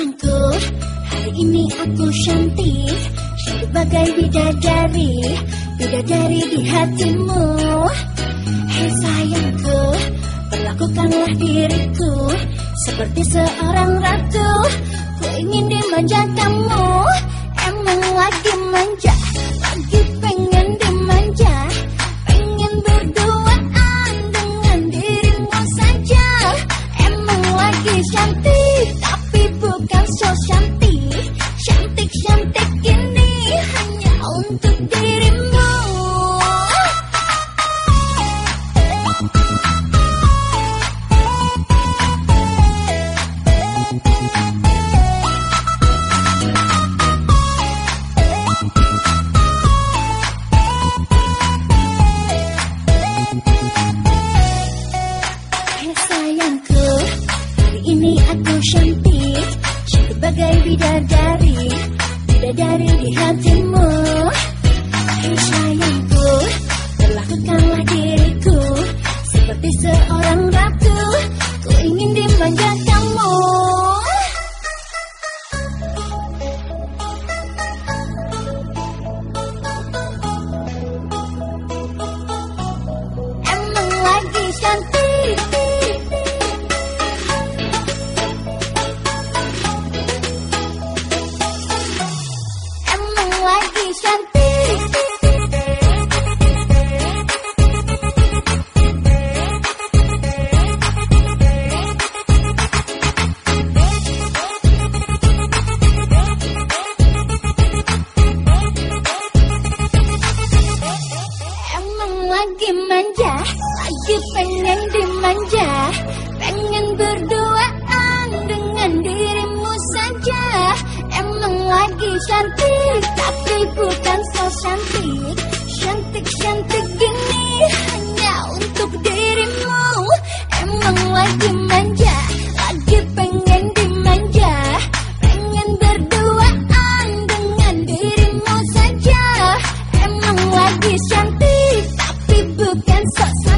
sayangku, hari ini aku cantik Cantik bagai bidadari Bidadari di hatimu. Hei sayangku, perlakukanlah diriku Seperti seorang ratu. Ku ingin dimanja kamu Emang lagi manja. Lagi pengen dimanja Pengen berduaan dengan dirimu saja. Emang lagi cantik untuk dirimu. Sayangku, hari ini aku cantik Cantik bagai bidadari Bidadari di hatimu sayangku, perlakukanlah diriku Seperti seorang ratu Ku ingin dimanja kamu Emang lagi cantik Emang lagi cantik lagi cantik Tapi bukan so cantik. Cantik-cantik gini Hanya untuk dirimu. Emang lagi manja Lagi pengen dimanja. Pengen berduaan Dengan dirimu saja. Emang lagi cantik Tapi bukan so cantik